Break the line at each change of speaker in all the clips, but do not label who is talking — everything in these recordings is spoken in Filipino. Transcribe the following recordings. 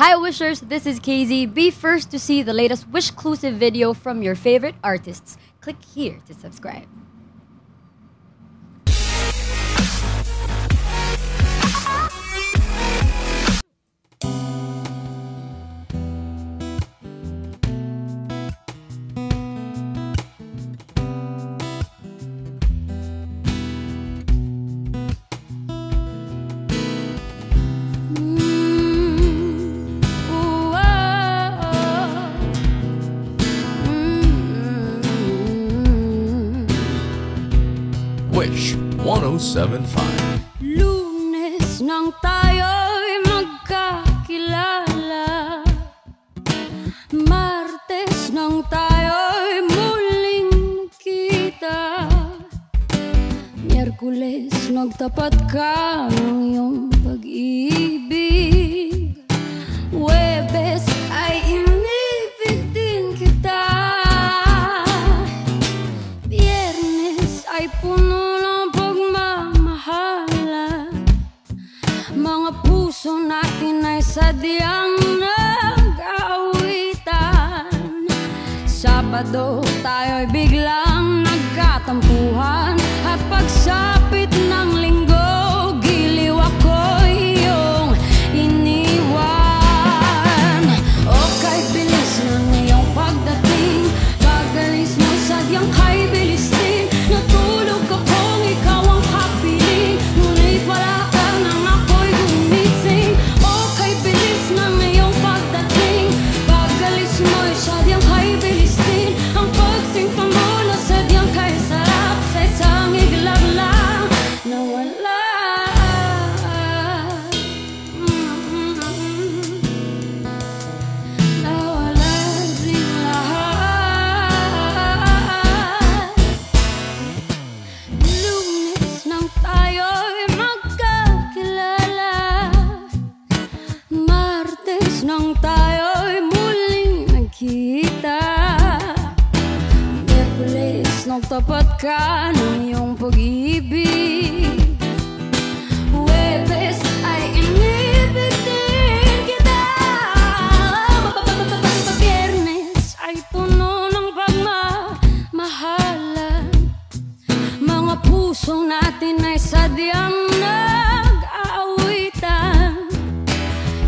Hi Wishers, this is KZ. Be first to see the latest Wishclusive video from your favorite artists. Click here to subscribe.
1075.
Lunes nang tayo'y magkakilala. Martes nang tayo'y muling kita. Miyerkules nagtapat ka ng iyong pag-ibig Mga puso natin ay sadyang nag-awitan. Sabado tayo'y biglang nang tayo'y muling nagkita. Miyerkules nagtapat ka ng iyong pag-ibig. Huwebes ay inibig din kita. Biyernes ay puno ng pagmamahalan Mga puso natin ay sadyang nag-aawitan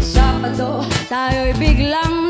Sabado tayo'y biglang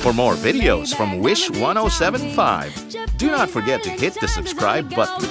For more videos from Wish 1075, do not forget to hit the subscribe button.